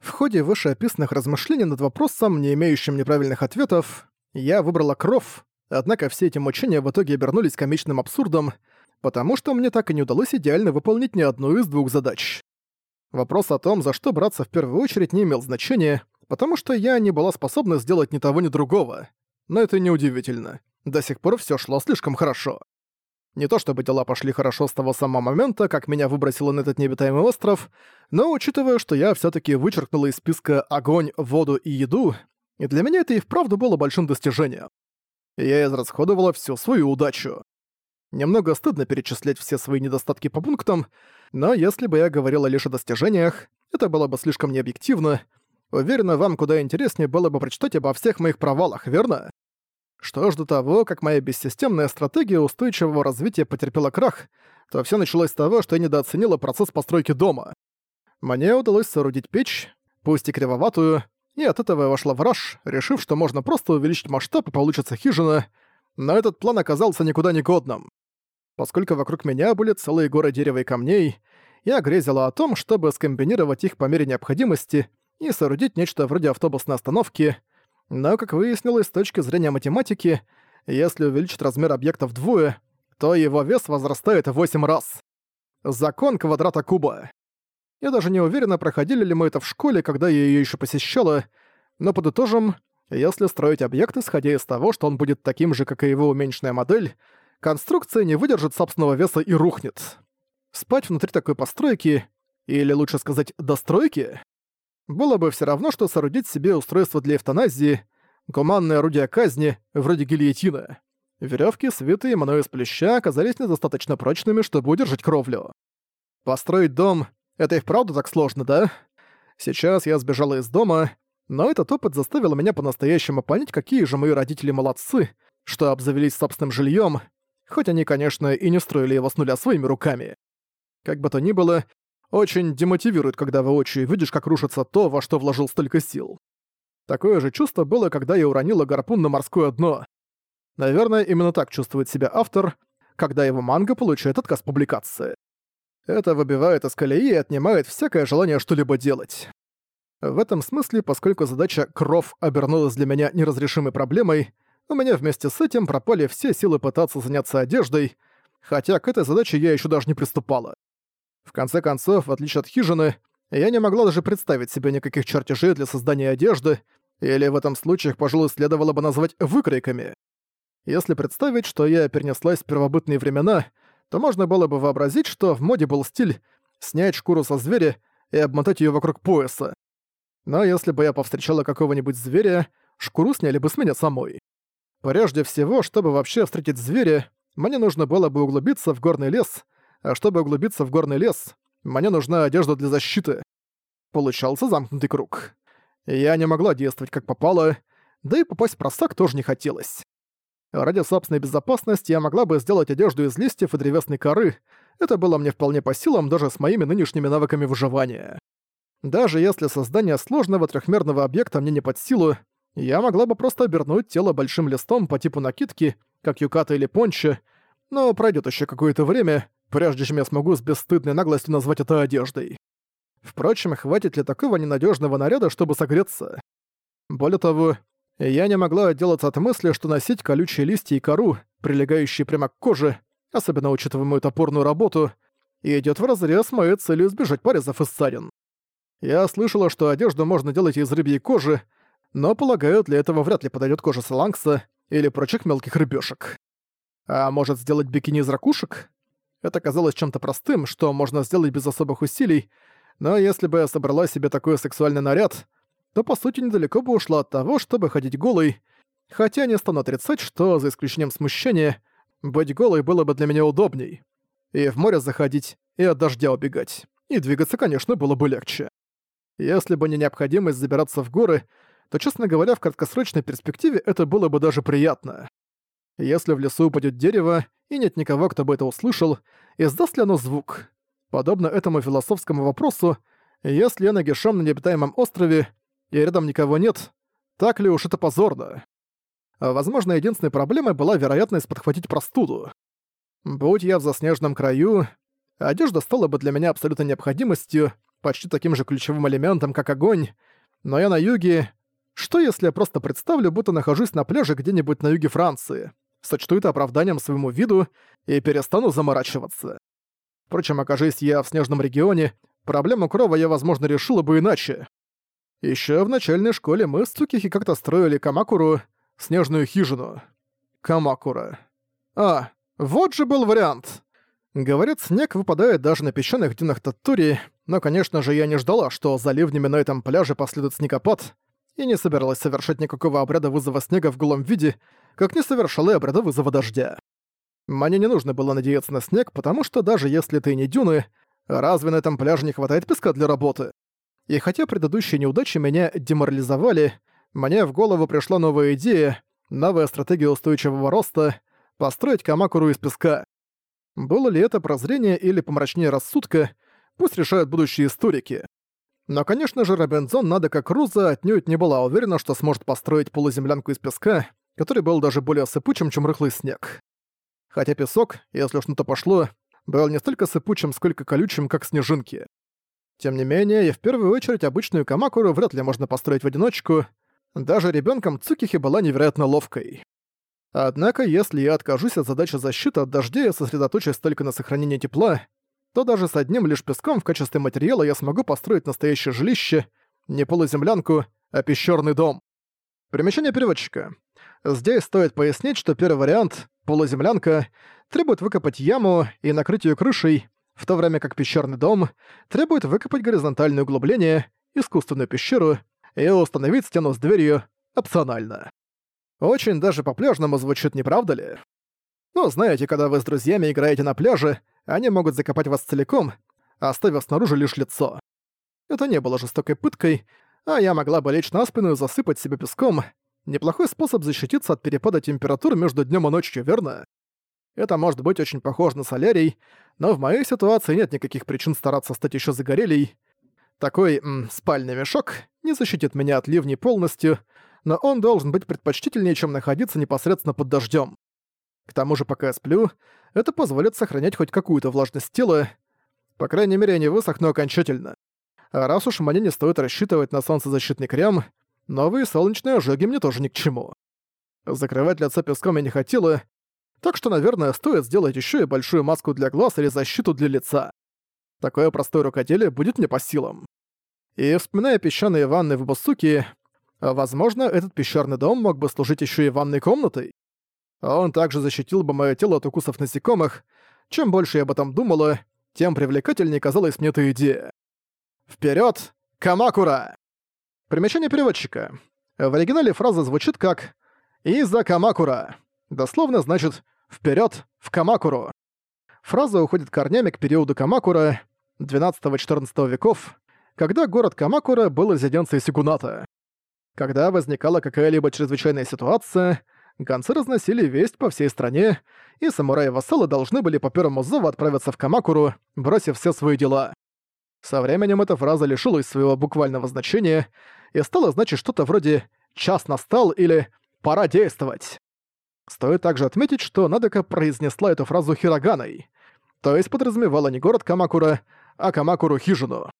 В ходе вышеописанных размышлений над вопросом, не имеющим неправильных ответов, я выбрала кров, однако все эти мучения в итоге обернулись комичным абсурдом, потому что мне так и не удалось идеально выполнить ни одну из двух задач. Вопрос о том, за что браться в первую очередь, не имел значения, потому что я не была способна сделать ни того, ни другого. Но это неудивительно. До сих пор все шло слишком хорошо. Не то чтобы дела пошли хорошо с того самого момента, как меня выбросило на этот необитаемый остров, но учитывая, что я все таки вычеркнула из списка огонь, воду и еду, и для меня это и вправду было большим достижением. Я израсходовала всю свою удачу. Немного стыдно перечислять все свои недостатки по пунктам, но если бы я говорила лишь о достижениях, это было бы слишком необъективно. Уверена, вам куда интереснее было бы прочитать обо всех моих провалах, верно? Что ж до того, как моя бессистемная стратегия устойчивого развития потерпела крах, то все началось с того, что я недооценила процесс постройки дома. Мне удалось соорудить печь, пусть и кривоватую, и от этого я вошла в раж, решив, что можно просто увеличить масштаб и получится хижина, но этот план оказался никуда не годным. Поскольку вокруг меня были целые горы дерева и камней, я грезила о том, чтобы скомбинировать их по мере необходимости и соорудить нечто вроде автобусной остановки — но, как выяснилось с точки зрения математики, если увеличить размер объекта вдвое, то его вес возрастает в 8 раз. Закон квадрата куба. Я даже не уверена, проходили ли мы это в школе, когда я её ещё посещала, но подытожим, если строить объект, исходя из того, что он будет таким же, как и его уменьшенная модель, конструкция не выдержит собственного веса и рухнет. Спать внутри такой постройки, или лучше сказать, достройки, было бы все равно, что соорудить себе устройство для эвтаназии, гуманное орудие казни, вроде гильотина. Веревки, свитые мною из плюща, оказались недостаточно прочными, чтобы удержать кровлю. Построить дом — это и вправду так сложно, да? Сейчас я сбежала из дома, но этот опыт заставил меня по-настоящему понять, какие же мои родители молодцы, что обзавелись собственным жильем, хоть они, конечно, и не строили его с нуля своими руками. Как бы то ни было, очень демотивирует, когда воочию видишь, как рушится то, во что вложил столько сил. Такое же чувство было, когда я уронила гарпун на морское дно. Наверное, именно так чувствует себя автор, когда его манга получает отказ публикации. Это выбивает из колеи и отнимает всякое желание что-либо делать. В этом смысле, поскольку задача «Кров» обернулась для меня неразрешимой проблемой, у меня вместе с этим пропали все силы пытаться заняться одеждой, хотя к этой задаче я еще даже не приступала. В конце концов, в отличие от хижины, я не могла даже представить себе никаких чертежей для создания одежды, или в этом случае их, пожалуй, следовало бы назвать выкройками. Если представить, что я перенеслась в первобытные времена, то можно было бы вообразить, что в моде был стиль снять шкуру со зверя и обмотать ее вокруг пояса. Но если бы я повстречала какого-нибудь зверя, шкуру сняли бы с меня самой. Прежде всего, чтобы вообще встретить зверя, мне нужно было бы углубиться в горный лес — а чтобы углубиться в горный лес, мне нужна одежда для защиты. Получался замкнутый круг. Я не могла действовать как попало, да и попасть в просак тоже не хотелось. Ради собственной безопасности я могла бы сделать одежду из листьев и древесной коры, это было мне вполне по силам даже с моими нынешними навыками выживания. Даже если создание сложного трехмерного объекта мне не под силу, я могла бы просто обернуть тело большим листом по типу накидки, как юката или пончо, но пройдет еще какое-то время, прежде чем я смогу с бесстыдной наглостью назвать это одеждой. Впрочем, хватит ли такого ненадежного наряда, чтобы согреться? Более того, я не могла отделаться от мысли, что носить колючие листья и кору, прилегающие прямо к коже, особенно учитывая мою топорную работу, идет вразрез с моей целью избежать порезов и ссадин. Я слышала, что одежду можно делать из рыбьей кожи, но, полагаю, для этого вряд ли подойдет кожа саланкса или прочих мелких рыбешек. А может сделать бикини из ракушек? Это казалось чем-то простым, что можно сделать без особых усилий, но если бы я собрала себе такой сексуальный наряд, то по сути недалеко бы ушла от того, чтобы ходить голой, хотя не стану отрицать, что, за исключением смущения, быть голой было бы для меня удобней. И в море заходить, и от дождя убегать. И двигаться, конечно, было бы легче. Если бы не необходимость забираться в горы, то, честно говоря, в краткосрочной перспективе это было бы даже приятно. Если в лесу упадет дерево, и нет никого, кто бы это услышал, издаст ли оно звук? Подобно этому философскому вопросу, если я нагишом на необитаемом острове, и рядом никого нет, так ли уж это позорно? Возможно, единственной проблемой была вероятность подхватить простуду. Будь я в заснеженном краю, одежда стала бы для меня абсолютной необходимостью, почти таким же ключевым элементом, как огонь. Но я на юге... Что если я просто представлю, будто нахожусь на пляже где-нибудь на юге Франции? Сочту это оправданием своему виду и перестану заморачиваться. Впрочем, окажись я в снежном регионе, проблему крова я, возможно, решила бы иначе. Еще в начальной школе мы с Цукихи как-то строили Камакуру, снежную хижину. Камакура. А, вот же был вариант. Говорят, снег выпадает даже на песчаных дюнах Таттури, но, конечно же, я не ждала, что за ливнями на этом пляже последует снегопад, и не собиралась совершать никакого обряда вызова снега в голом виде, как не совершала и обряда вызова дождя. Мне не нужно было надеяться на снег, потому что даже если ты не дюны, разве на этом пляже не хватает песка для работы? И хотя предыдущие неудачи меня деморализовали, мне в голову пришла новая идея, новая стратегия устойчивого роста — построить Камакуру из песка. Было ли это прозрение или помрачнее рассудка, пусть решают будущие историки. Но, конечно же, Робинзон надо как Руза отнюдь не была уверена, что сможет построить полуземлянку из песка, который был даже более сыпучим, чем рыхлый снег. Хотя песок, если уж на то пошло, был не столько сыпучим, сколько колючим, как снежинки. Тем не менее, и в первую очередь обычную Камакуру вряд ли можно построить в одиночку. Даже ребенком Цукихи была невероятно ловкой. Однако, если я откажусь от задачи защиты от дождя и сосредоточусь только на сохранении тепла, то даже с одним лишь песком в качестве материала я смогу построить настоящее жилище, не полуземлянку, а пещерный дом. Примечание переводчика. Здесь стоит пояснить, что первый вариант, полуземлянка, требует выкопать яму и накрыть ее крышей, в то время как пещерный дом требует выкопать горизонтальное углубление, искусственную пещеру и установить стену с дверью опционально. Очень даже по-пляжному звучит, не правда ли? Ну, знаете, когда вы с друзьями играете на пляже, они могут закопать вас целиком, оставив снаружи лишь лицо. Это не было жестокой пыткой, а я могла бы лечь на спину и засыпать себя песком. Неплохой способ защититься от перепада температур между днем и ночью, верно? Это может быть очень похоже на солярий, но в моей ситуации нет никаких причин стараться стать еще загорелей. Такой м, спальный мешок не защитит меня от ливней полностью, но он должен быть предпочтительнее, чем находиться непосредственно под дождем. К тому же, пока я сплю, это позволит сохранять хоть какую-то влажность тела. По крайней мере, я не высохну окончательно. А раз уж мне не стоит рассчитывать на солнцезащитный крем, новые солнечные ожоги мне тоже ни к чему. Закрывать лицо песком я не хотела, так что, наверное, стоит сделать еще и большую маску для глаз или защиту для лица. Такое простое рукоделие будет мне по силам. И вспоминая песчаные ванны в Босуке, возможно, этот пещерный дом мог бы служить еще и ванной комнатой. Он также защитил бы мое тело от укусов насекомых. Чем больше я об этом думала, тем привлекательнее казалась мне эта идея. Вперед, Камакура! Примечание переводчика. В оригинале фраза звучит как «Иза Камакура». Дословно значит «вперед в Камакуру». Фраза уходит корнями к периоду Камакура, 12-14 веков, когда город Камакура был резиденцией Сигуната. Когда возникала какая-либо чрезвычайная ситуация, гонцы разносили весть по всей стране, и самураи-вассалы должны были по первому зову отправиться в Камакуру, бросив все свои дела. Со временем эта фраза лишилась своего буквального значения и стала значить что-то вроде «час настал» или «пора действовать». Стоит также отметить, что Надека произнесла эту фразу хироганой, то есть подразумевала не город Камакура, а Камакуру-хижину.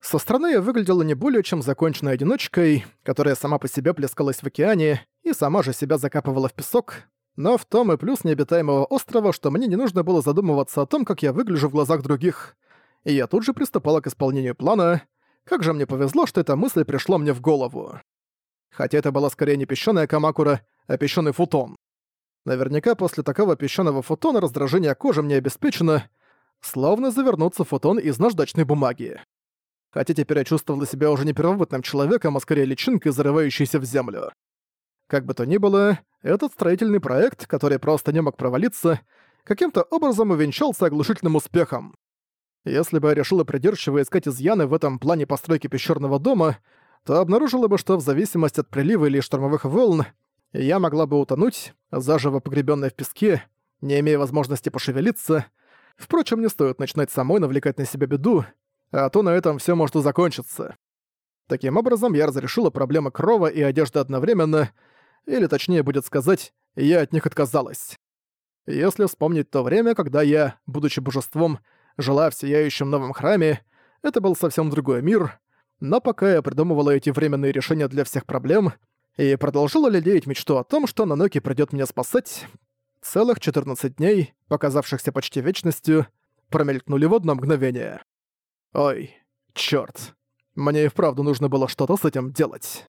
Со стороны я выглядела не более чем законченной одиночкой, которая сама по себе плескалась в океане и сама же себя закапывала в песок, но в том и плюс необитаемого острова, что мне не нужно было задумываться о том, как я выгляжу в глазах других. И я тут же приступала к исполнению плана. Как же мне повезло, что эта мысль пришла мне в голову. Хотя это была скорее не песчаная Камакура, а песчаный футон. Наверняка после такого песчаного фотона раздражение кожи мне обеспечено, словно завернуться фотон из наждачной бумаги. Хотя теперь я чувствовала себя уже не первобытным человеком, а скорее личинкой, зарывающейся в землю. Как бы то ни было, этот строительный проект, который просто не мог провалиться, каким-то образом увенчался оглушительным успехом. Если бы я решила придирчиво искать изъяны в этом плане постройки пещерного дома, то обнаружила бы, что в зависимости от прилива или штормовых волн я могла бы утонуть, заживо погребенная в песке, не имея возможности пошевелиться. Впрочем, не стоит начинать самой навлекать на себя беду, а то на этом все может и закончиться. Таким образом, я разрешила проблемы крова и одежды одновременно, или точнее будет сказать, я от них отказалась. Если вспомнить то время, когда я, будучи божеством, жила в сияющем новом храме, Это был совсем другой мир, но пока я придумывала эти временные решения для всех проблем и продолжила лелеять мечту о том, что Наноки придёт меня спасать, целых 14 дней, показавшихся почти вечностью, промелькнули в одно мгновение. Ой, чёрт. Мне и вправду нужно было что-то с этим делать.